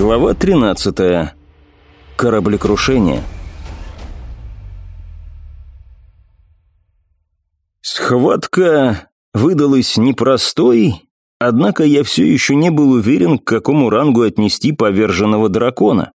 Глава 13. Кораблекрушение. Схватка выдалась непростой, однако я все еще не был уверен, к какому рангу отнести поверженного дракона.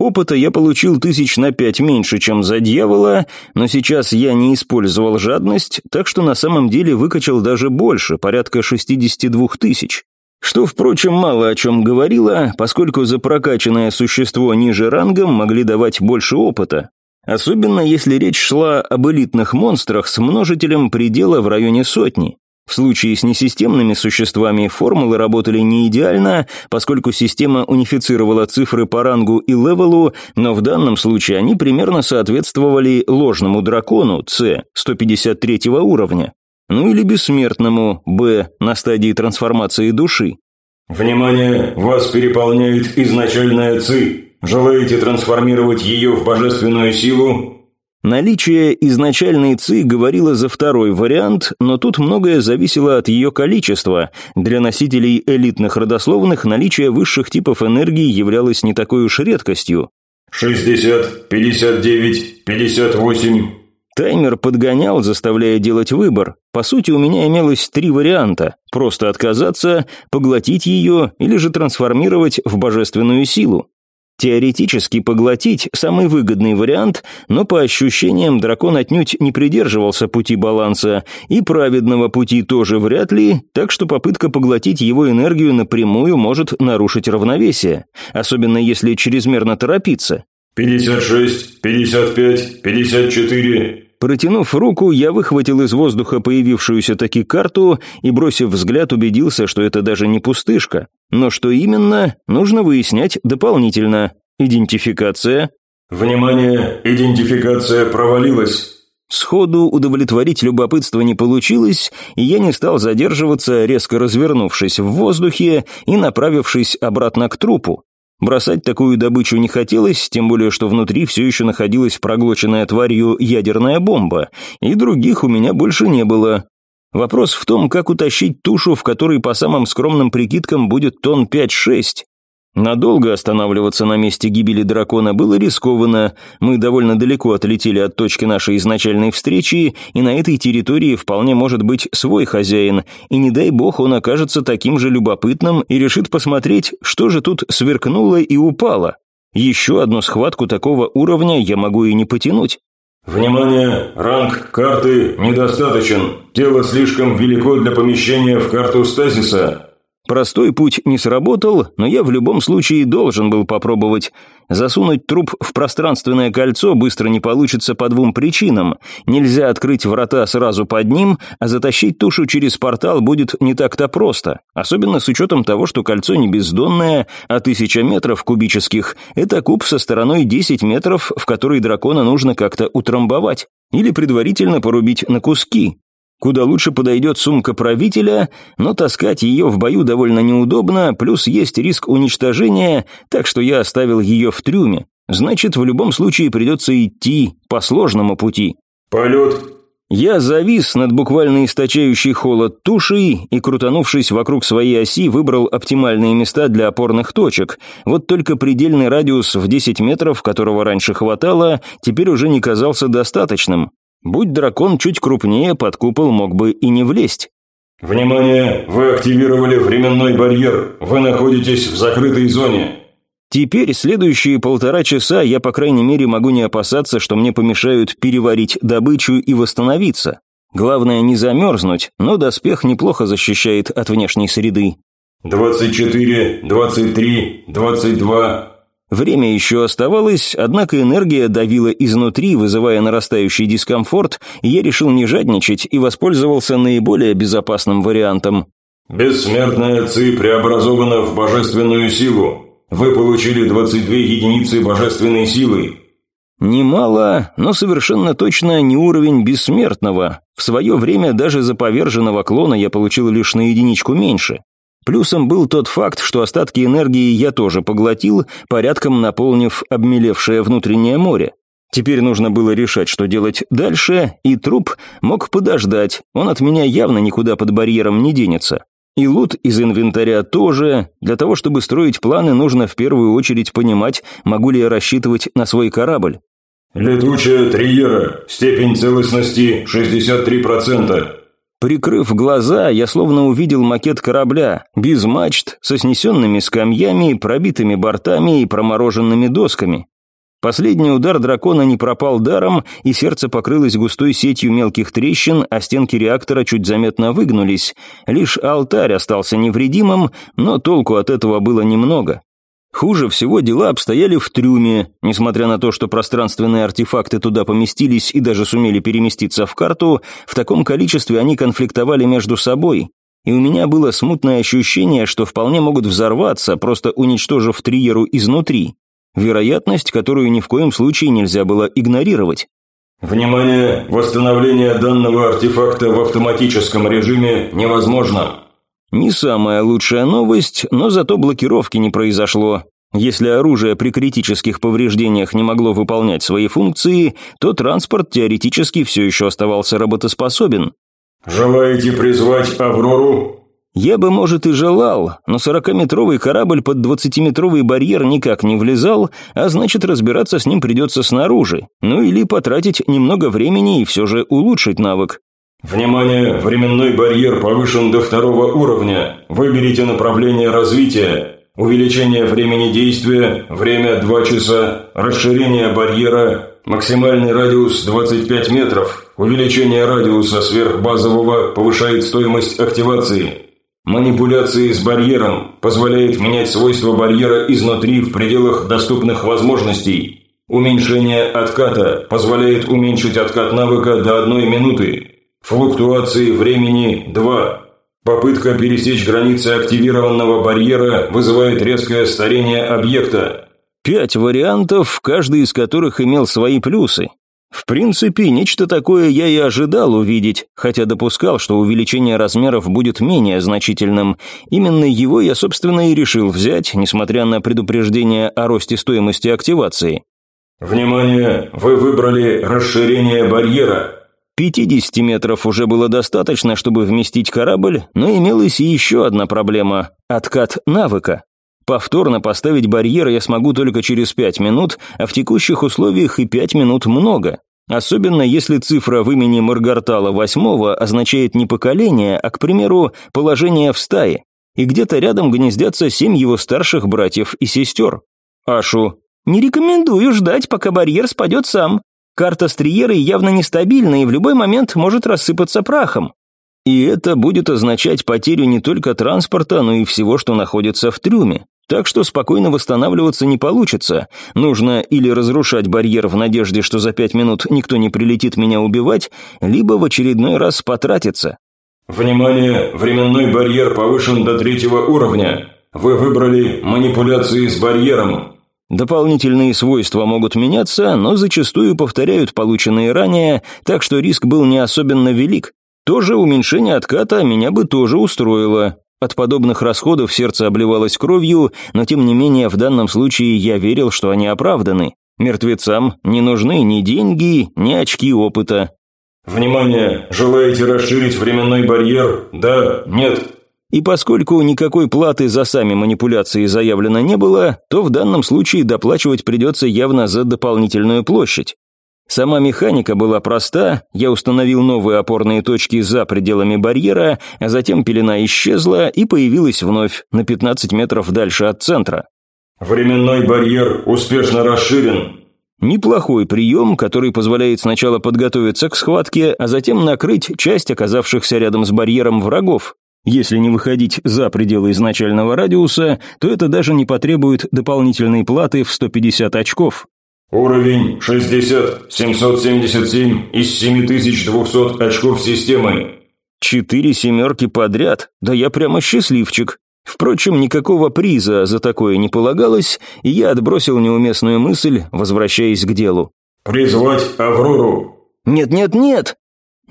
Опыта я получил тысяч на пять меньше, чем за дьявола, но сейчас я не использовал жадность, так что на самом деле выкачал даже больше, порядка 62 тысяч. Что, впрочем, мало о чем говорило, поскольку за прокачанное существо ниже рангом могли давать больше опыта. Особенно если речь шла об элитных монстрах с множителем предела в районе сотни. В случае с несистемными существами формулы работали не идеально, поскольку система унифицировала цифры по рангу и левелу, но в данном случае они примерно соответствовали ложному дракону С 153 уровня ну или бессмертному, Б, на стадии трансформации души. «Внимание! Вас переполняет изначальная ЦИ. Желаете трансформировать ее в божественную силу?» Наличие изначальной ЦИ говорило за второй вариант, но тут многое зависело от ее количества. Для носителей элитных родословных наличие высших типов энергии являлось не такой уж редкостью. «Шестьдесят, пятьдесят девять, пятьдесят восемь...» Таймер подгонял, заставляя делать выбор. По сути, у меня имелось три варианта. Просто отказаться, поглотить ее или же трансформировать в божественную силу. Теоретически поглотить – самый выгодный вариант, но по ощущениям дракон отнюдь не придерживался пути баланса, и праведного пути тоже вряд ли, так что попытка поглотить его энергию напрямую может нарушить равновесие, особенно если чрезмерно торопиться. «Пятьдесят шесть, пятьдесят пять, пятьдесят четыре...» Протянув руку, я выхватил из воздуха появившуюся таки карту и, бросив взгляд, убедился, что это даже не пустышка. Но что именно, нужно выяснять дополнительно. Идентификация. «Внимание! Идентификация провалилась!» Сходу удовлетворить любопытство не получилось, и я не стал задерживаться, резко развернувшись в воздухе и направившись обратно к трупу. Бросать такую добычу не хотелось, тем более, что внутри все еще находилась проглоченная тварью ядерная бомба, и других у меня больше не было. Вопрос в том, как утащить тушу, в которой по самым скромным прикидкам будет тонн 5-6. Надолго останавливаться на месте гибели дракона было рискованно, мы довольно далеко отлетели от точки нашей изначальной встречи, и на этой территории вполне может быть свой хозяин, и не дай бог он окажется таким же любопытным и решит посмотреть, что же тут сверкнуло и упало. Еще одну схватку такого уровня я могу и не потянуть. «Внимание! Ранг карты недостаточен. Тело слишком велико для помещения в карту стазиса. Простой путь не сработал, но я в любом случае должен был попробовать. Засунуть труп в пространственное кольцо быстро не получится по двум причинам. Нельзя открыть врата сразу под ним, а затащить тушу через портал будет не так-то просто. Особенно с учетом того, что кольцо не бездонное, а тысяча метров кубических – это куб со стороной 10 метров, в который дракона нужно как-то утрамбовать. Или предварительно порубить на куски, Куда лучше подойдет сумка правителя, но таскать ее в бою довольно неудобно, плюс есть риск уничтожения, так что я оставил ее в трюме. Значит, в любом случае придется идти по сложному пути. «Полет!» Я завис над буквально источающей холод тушей и, крутанувшись вокруг своей оси, выбрал оптимальные места для опорных точек. Вот только предельный радиус в 10 метров, которого раньше хватало, теперь уже не казался достаточным. Будь дракон чуть крупнее, под купол мог бы и не влезть. «Внимание! Вы активировали временной барьер. Вы находитесь в закрытой зоне». Теперь следующие полтора часа я, по крайней мере, могу не опасаться, что мне помешают переварить добычу и восстановиться. Главное не замерзнуть, но доспех неплохо защищает от внешней среды. «Двадцать четыре, двадцать три, двадцать два, Время еще оставалось, однако энергия давила изнутри, вызывая нарастающий дискомфорт, и я решил не жадничать и воспользовался наиболее безопасным вариантом. «Бессмертная ЦИ преобразована в божественную силу. Вы получили 22 единицы божественной силы». Немало, но совершенно точно не уровень бессмертного. В свое время даже за поверженного клона я получил лишь на единичку меньше. Плюсом был тот факт, что остатки энергии я тоже поглотил, порядком наполнив обмелевшее внутреннее море. Теперь нужно было решать, что делать дальше, и труп мог подождать, он от меня явно никуда под барьером не денется. И лут из инвентаря тоже. Для того, чтобы строить планы, нужно в первую очередь понимать, могу ли я рассчитывать на свой корабль. «Летучая триера. Степень целостности 63%. Прикрыв глаза, я словно увидел макет корабля, без мачт, со снесенными скамьями, пробитыми бортами и промороженными досками. Последний удар дракона не пропал даром, и сердце покрылось густой сетью мелких трещин, а стенки реактора чуть заметно выгнулись. Лишь алтарь остался невредимым, но толку от этого было немного. Хуже всего дела обстояли в трюме. Несмотря на то, что пространственные артефакты туда поместились и даже сумели переместиться в карту, в таком количестве они конфликтовали между собой. И у меня было смутное ощущение, что вполне могут взорваться, просто уничтожив триеру изнутри. Вероятность, которую ни в коем случае нельзя было игнорировать. Внимание! Восстановление данного артефакта в автоматическом режиме невозможно. Не самая лучшая новость, но зато блокировки не произошло. Если оружие при критических повреждениях не могло выполнять свои функции, то транспорт теоретически все еще оставался работоспособен. «Желаете призвать Аврору?» Я бы, может, и желал, но сорокаметровый корабль под двадцатиметровый барьер никак не влезал, а значит, разбираться с ним придется снаружи. Ну или потратить немного времени и все же улучшить навык. «Внимание! Временной барьер повышен до второго уровня. Выберите направление развития. Увеличение времени действия, время 2 часа, расширение барьера, максимальный радиус 25 метров, увеличение радиуса сверхбазового повышает стоимость активации». Манипуляции с барьером позволяет менять свойства барьера изнутри в пределах доступных возможностей. Уменьшение отката позволяет уменьшить откат навыка до одной минуты. Флуктуации времени 2. Попытка пересечь границы активированного барьера вызывает резкое старение объекта. Пять вариантов, каждый из которых имел свои плюсы. В принципе, нечто такое я и ожидал увидеть, хотя допускал, что увеличение размеров будет менее значительным. Именно его я, собственно, и решил взять, несмотря на предупреждение о росте стоимости активации. «Внимание! Вы выбрали расширение барьера!» 50 метров уже было достаточно, чтобы вместить корабль, но имелась и еще одна проблема – откат навыка. Повторно поставить барьер я смогу только через 5 минут, а в текущих условиях и 5 минут много. Особенно если цифра в имени Маргартала восьмого означает не поколение, а, к примеру, положение в стае. И где-то рядом гнездятся семь его старших братьев и сестер. Ашу. «Не рекомендую ждать, пока барьер спадет сам. Карта Стриеры явно нестабильна и в любой момент может рассыпаться прахом. И это будет означать потерю не только транспорта, но и всего, что находится в трюме. Так что спокойно восстанавливаться не получится. Нужно или разрушать барьер в надежде, что за пять минут никто не прилетит меня убивать, либо в очередной раз потратиться. Внимание! Временной барьер повышен до третьего уровня. Вы выбрали манипуляции с барьером. Дополнительные свойства могут меняться, но зачастую повторяют полученные ранее, так что риск был не особенно велик. Тоже уменьшение отката меня бы тоже устроило. От подобных расходов сердце обливалось кровью, но тем не менее в данном случае я верил, что они оправданы. Мертвецам не нужны ни деньги, ни очки опыта. «Внимание! Желаете расширить временной барьер? Да? Нет?» И поскольку никакой платы за сами манипуляции заявлено не было, то в данном случае доплачивать придется явно за дополнительную площадь. Сама механика была проста, я установил новые опорные точки за пределами барьера, а затем пелена исчезла и появилась вновь на 15 метров дальше от центра. «Временной барьер успешно расширен», Неплохой прием, который позволяет сначала подготовиться к схватке, а затем накрыть часть оказавшихся рядом с барьером врагов. Если не выходить за пределы изначального радиуса, то это даже не потребует дополнительной платы в 150 очков. Уровень 60, 777 из 7200 очков системы. Четыре семерки подряд? Да я прямо счастливчик. Впрочем, никакого приза за такое не полагалось, и я отбросил неуместную мысль, возвращаясь к делу. «Призвать Аврору!» «Нет-нет-нет!»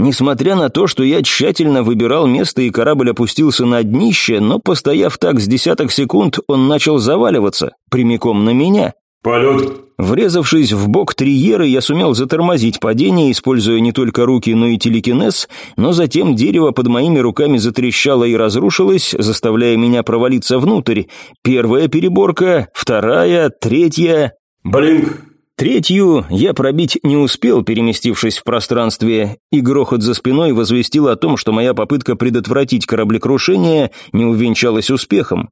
Несмотря на то, что я тщательно выбирал место и корабль опустился на днище, но, постояв так с десяток секунд, он начал заваливаться, прямиком на меня. Полет. Врезавшись в бок триеры, я сумел затормозить падение, используя не только руки, но и телекинез, но затем дерево под моими руками затрещало и разрушилось, заставляя меня провалиться внутрь. Первая переборка, вторая, третья... Блинк. Третью я пробить не успел, переместившись в пространстве, и грохот за спиной возвестил о том, что моя попытка предотвратить кораблекрушение не увенчалась успехом.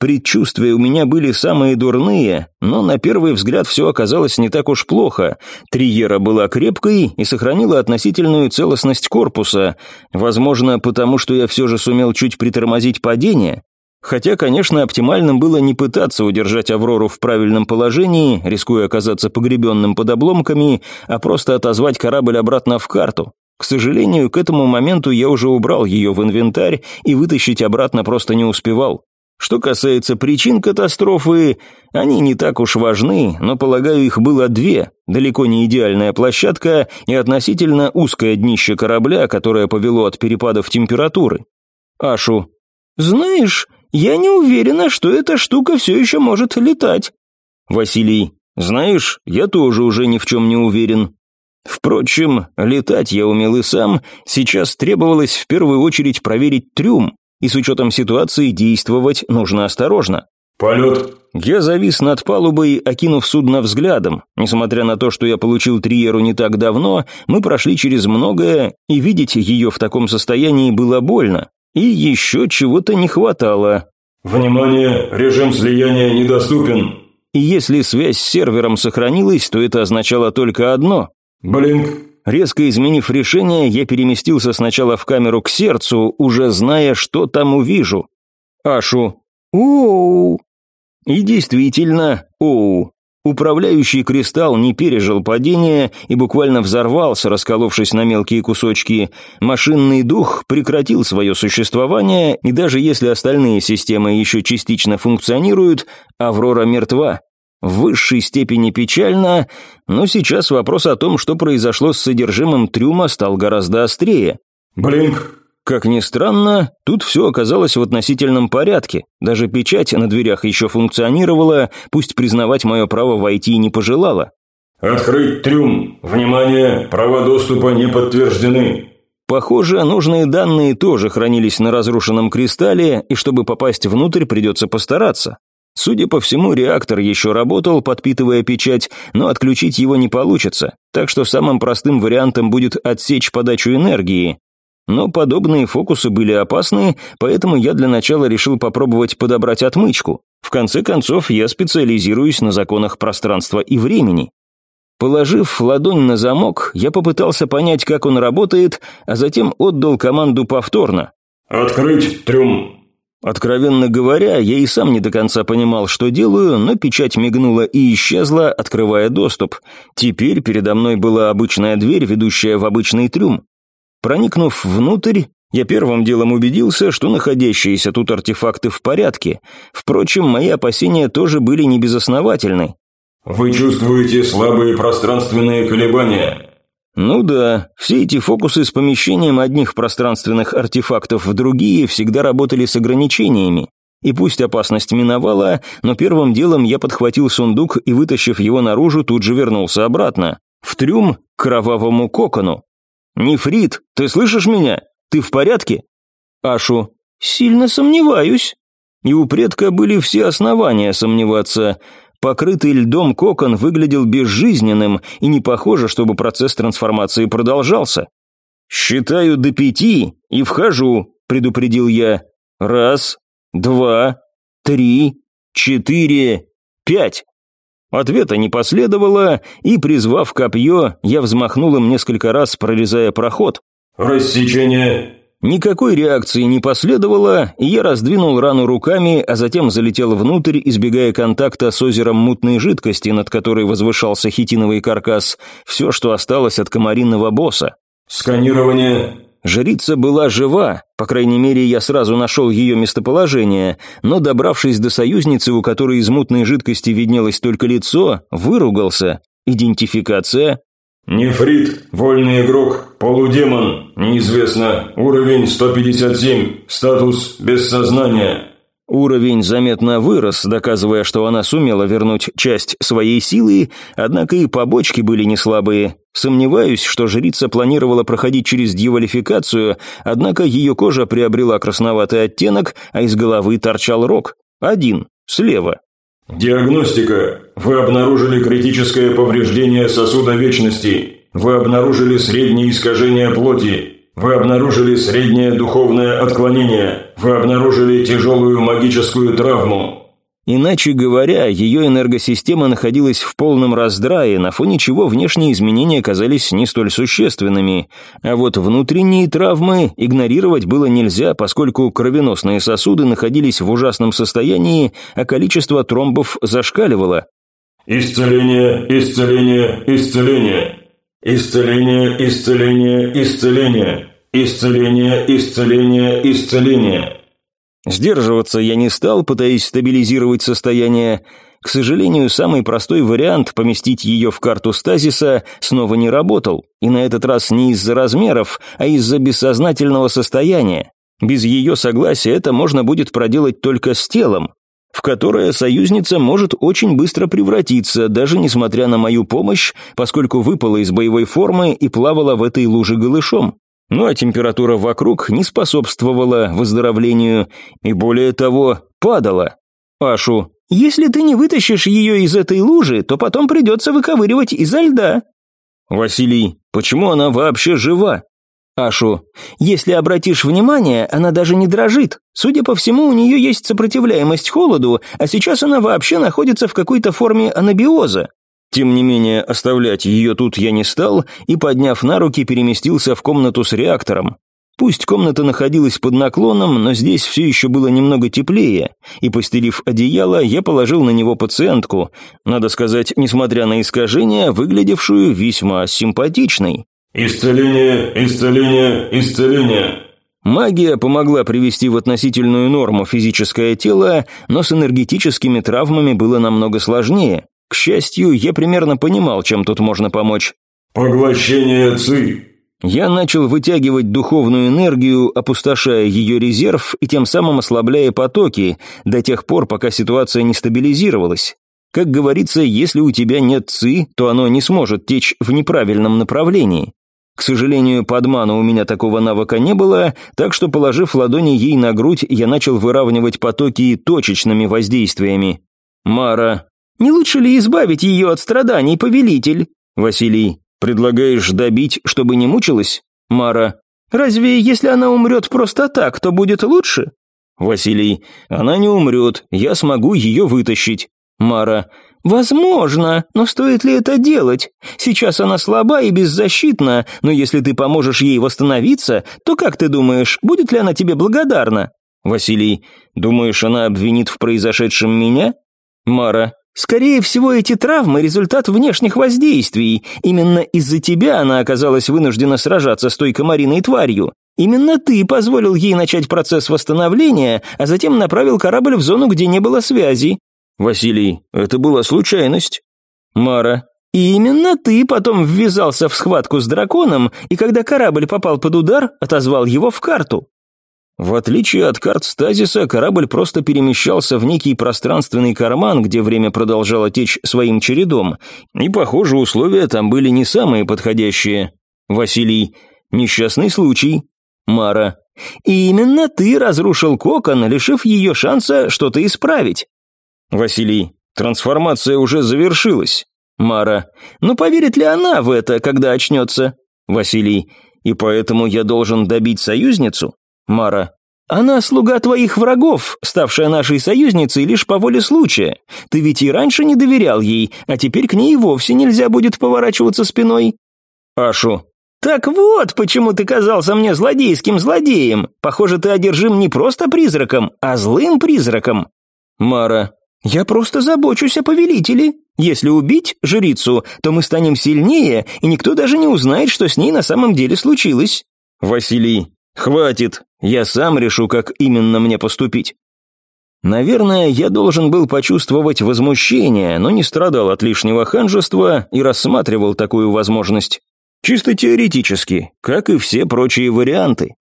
Предчувствия у меня были самые дурные, но на первый взгляд все оказалось не так уж плохо. Триера была крепкой и сохранила относительную целостность корпуса, возможно, потому что я все же сумел чуть притормозить падение. Хотя, конечно, оптимальным было не пытаться удержать Аврору в правильном положении, рискуя оказаться погребенным под обломками, а просто отозвать корабль обратно в карту. К сожалению, к этому моменту я уже убрал ее в инвентарь и вытащить обратно просто не успевал. Что касается причин катастрофы, они не так уж важны, но, полагаю, их было две. Далеко не идеальная площадка и относительно узкое днище корабля, которое повело от перепадов температуры. Ашу. «Знаешь, я не уверена, что эта штука все еще может летать». Василий. «Знаешь, я тоже уже ни в чем не уверен». Впрочем, летать я умел и сам, сейчас требовалось в первую очередь проверить трюм, и с учетом ситуации действовать нужно осторожно. Полет. Я завис над палубой, окинув судно взглядом. Несмотря на то, что я получил Триеру не так давно, мы прошли через многое, и видеть ее в таком состоянии было больно. И еще чего-то не хватало. Внимание, режим слияния недоступен. И если связь с сервером сохранилась, то это означало только одно. Блинк. Резко изменив решение, я переместился сначала в камеру к сердцу, уже зная, что там увижу. Ашу. Оу. И действительно, оу. Управляющий кристалл не пережил падение и буквально взорвался, расколовшись на мелкие кусочки. Машинный дух прекратил свое существование, и даже если остальные системы еще частично функционируют, Аврора мертва в высшей степени печально, но сейчас вопрос о том, что произошло с содержимым трюма, стал гораздо острее. Блинк. Как ни странно, тут все оказалось в относительном порядке. Даже печать на дверях еще функционировала, пусть признавать мое право войти не пожелала. Открыть трюм. Внимание, права доступа не подтверждены. Похоже, нужные данные тоже хранились на разрушенном кристалле, и чтобы попасть внутрь, придется постараться. Судя по всему, реактор еще работал, подпитывая печать, но отключить его не получится, так что самым простым вариантом будет отсечь подачу энергии. Но подобные фокусы были опасны, поэтому я для начала решил попробовать подобрать отмычку. В конце концов, я специализируюсь на законах пространства и времени. Положив ладонь на замок, я попытался понять, как он работает, а затем отдал команду повторно. «Открыть трюм!» Откровенно говоря, я и сам не до конца понимал, что делаю, но печать мигнула и исчезла, открывая доступ. Теперь передо мной была обычная дверь, ведущая в обычный трюм. Проникнув внутрь, я первым делом убедился, что находящиеся тут артефакты в порядке. Впрочем, мои опасения тоже были небезосновательны. «Вы чувствуете слабые пространственные колебания. Ну да, все эти фокусы с помещением одних пространственных артефактов в другие всегда работали с ограничениями. И пусть опасность миновала, но первым делом я подхватил сундук и, вытащив его наружу, тут же вернулся обратно. В трюм к кровавому кокону. «Нефрит, ты слышишь меня? Ты в порядке?» Ашу. «Сильно сомневаюсь». И у предка были все основания сомневаться. Покрытый льдом кокон выглядел безжизненным, и не похоже, чтобы процесс трансформации продолжался. «Считаю до пяти и вхожу», — предупредил я. «Раз, два, три, четыре, пять». Ответа не последовало, и, призвав копье, я взмахнул им несколько раз, прорезая проход. «Рассечение Никакой реакции не последовало, и я раздвинул рану руками, а затем залетел внутрь, избегая контакта с озером мутной жидкости, над которой возвышался хитиновый каркас, все, что осталось от комаринного босса. «Сканирование». Жрица была жива, по крайней мере, я сразу нашел ее местоположение, но, добравшись до союзницы, у которой из мутной жидкости виднелось только лицо, выругался. Идентификация Нефрит, вольный игрок, полудемон, неизвестно, уровень 157, статус без сознания. Уровень заметно вырос, доказывая, что она сумела вернуть часть своей силы, однако и побочки были не слабые. Сомневаюсь, что жрица планировала проходить через дьяволификацию, однако ее кожа приобрела красноватый оттенок, а из головы торчал рог. Один, слева. Диагностика. Вы обнаружили критическое повреждение сосуда вечности. Вы обнаружили среднее искажение плоти. Вы обнаружили среднее духовное отклонение. Вы обнаружили тяжелую магическую травму. Иначе говоря, ее энергосистема находилась в полном раздрае, на фоне чего внешние изменения казались не столь существенными. А вот внутренние травмы игнорировать было нельзя, поскольку кровеносные сосуды находились в ужасном состоянии, а количество тромбов зашкаливало. «Исцеление, исцеление, исцеление!» Исцеление, исцеление, исцеление. Исцеление, исцеление, исцеление. Сдерживаться я не стал, пытаясь стабилизировать состояние. К сожалению, самый простой вариант поместить ее в карту стазиса снова не работал, и на этот раз не из-за размеров, а из-за бессознательного состояния. Без ее согласия это можно будет проделать только с телом, в которое союзница может очень быстро превратиться, даже несмотря на мою помощь, поскольку выпала из боевой формы и плавала в этой луже голышом. Ну а температура вокруг не способствовала выздоровлению и, более того, падала. Ашу, если ты не вытащишь ее из этой лужи, то потом придется выковыривать изо льда. Василий, почему она вообще жива? Ашу. «Если обратишь внимание, она даже не дрожит. Судя по всему, у нее есть сопротивляемость холоду, а сейчас она вообще находится в какой-то форме анабиоза. Тем не менее, оставлять ее тут я не стал и, подняв на руки, переместился в комнату с реактором. Пусть комната находилась под наклоном, но здесь все еще было немного теплее, и, постелив одеяло, я положил на него пациентку, надо сказать, несмотря на искажения, выглядевшую весьма симпатичной. «Исцеление, исцеление, исцеление!» Магия помогла привести в относительную норму физическое тело, но с энергетическими травмами было намного сложнее. К счастью, я примерно понимал, чем тут можно помочь. «Поглощение ЦИ!» Я начал вытягивать духовную энергию, опустошая ее резерв и тем самым ослабляя потоки, до тех пор, пока ситуация не стабилизировалась. Как говорится, если у тебя нет ЦИ, то оно не сможет течь в неправильном направлении. К сожалению, под ману у меня такого навыка не было, так что, положив ладони ей на грудь, я начал выравнивать потоки точечными воздействиями. «Мара, не лучше ли избавить ее от страданий, повелитель?» «Василий, предлагаешь добить, чтобы не мучилась?» «Мара, разве если она умрет просто так, то будет лучше?» «Василий, она не умрет, я смогу ее вытащить». «Мара, «Возможно, но стоит ли это делать? Сейчас она слаба и беззащитна, но если ты поможешь ей восстановиться, то как ты думаешь, будет ли она тебе благодарна?» «Василий, думаешь, она обвинит в произошедшем меня?» «Мара, скорее всего, эти травмы – результат внешних воздействий. Именно из-за тебя она оказалась вынуждена сражаться с той комариной тварью. Именно ты позволил ей начать процесс восстановления, а затем направил корабль в зону, где не было связи. Василий, это была случайность. Мара, и именно ты потом ввязался в схватку с драконом, и когда корабль попал под удар, отозвал его в карту. В отличие от карт стазиса, корабль просто перемещался в некий пространственный карман, где время продолжало течь своим чередом, и, похоже, условия там были не самые подходящие. Василий, несчастный случай. Мара, и именно ты разрушил кокон, лишив ее шанса что-то исправить. Василий, трансформация уже завершилась. Мара, ну поверит ли она в это, когда очнется? Василий, и поэтому я должен добить союзницу? Мара, она слуга твоих врагов, ставшая нашей союзницей лишь по воле случая. Ты ведь и раньше не доверял ей, а теперь к ней вовсе нельзя будет поворачиваться спиной. Ашу, «Так вот, почему ты казался мне злодейским злодеем. Похоже, ты одержим не просто призраком, а злым призраком». Мара, «Я просто забочусь о повелителе. Если убить жрицу, то мы станем сильнее, и никто даже не узнает, что с ней на самом деле случилось». «Василий, хватит. Я сам решу, как именно мне поступить». Наверное, я должен был почувствовать возмущение, но не страдал от лишнего ханжества и рассматривал такую возможность. Чисто теоретически, как и все прочие варианты.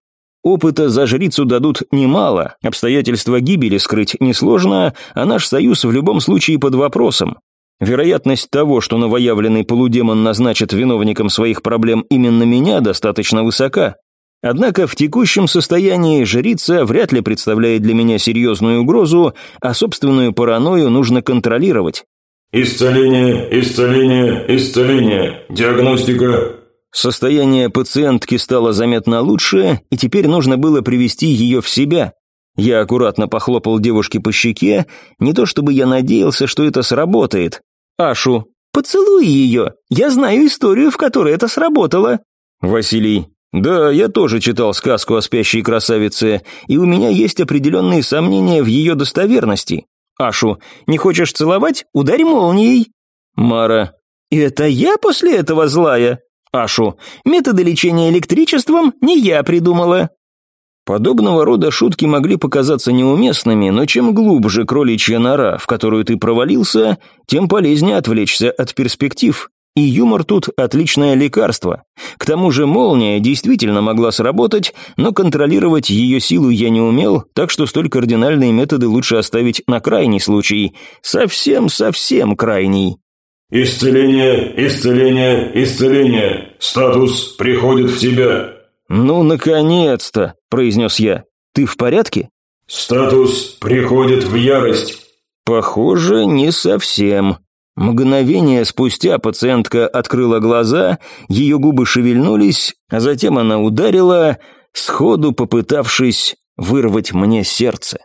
Опыта за жрицу дадут немало, обстоятельства гибели скрыть несложно, а наш союз в любом случае под вопросом. Вероятность того, что новоявленный полудемон назначит виновником своих проблем именно меня, достаточно высока. Однако в текущем состоянии жрица вряд ли представляет для меня серьезную угрозу, а собственную паранойю нужно контролировать. «Исцеление, исцеление, исцеление, диагностика». Состояние пациентки стало заметно лучше, и теперь нужно было привести ее в себя. Я аккуратно похлопал девушке по щеке, не то чтобы я надеялся, что это сработает. «Ашу, поцелуй ее, я знаю историю, в которой это сработало». «Василий, да, я тоже читал сказку о спящей красавице, и у меня есть определенные сомнения в ее достоверности. Ашу, не хочешь целовать? Ударь молнией. Мара, это я после этого злая? Ашу, методы лечения электричеством не я придумала. Подобного рода шутки могли показаться неуместными, но чем глубже кроличья нора, в которую ты провалился, тем полезнее отвлечься от перспектив. И юмор тут отличное лекарство. К тому же молния действительно могла сработать, но контролировать ее силу я не умел, так что столь кардинальные методы лучше оставить на крайний случай. Совсем-совсем крайний. «Исцеление, исцеление, исцеление. Статус приходит в тебя». «Ну, наконец-то», — произнес я. «Ты в порядке?» «Статус приходит в ярость». «Похоже, не совсем», Мгновение спустя пациентка открыла глаза, ее губы шевельнулись, а затем она ударила, сходу попытавшись вырвать мне сердце.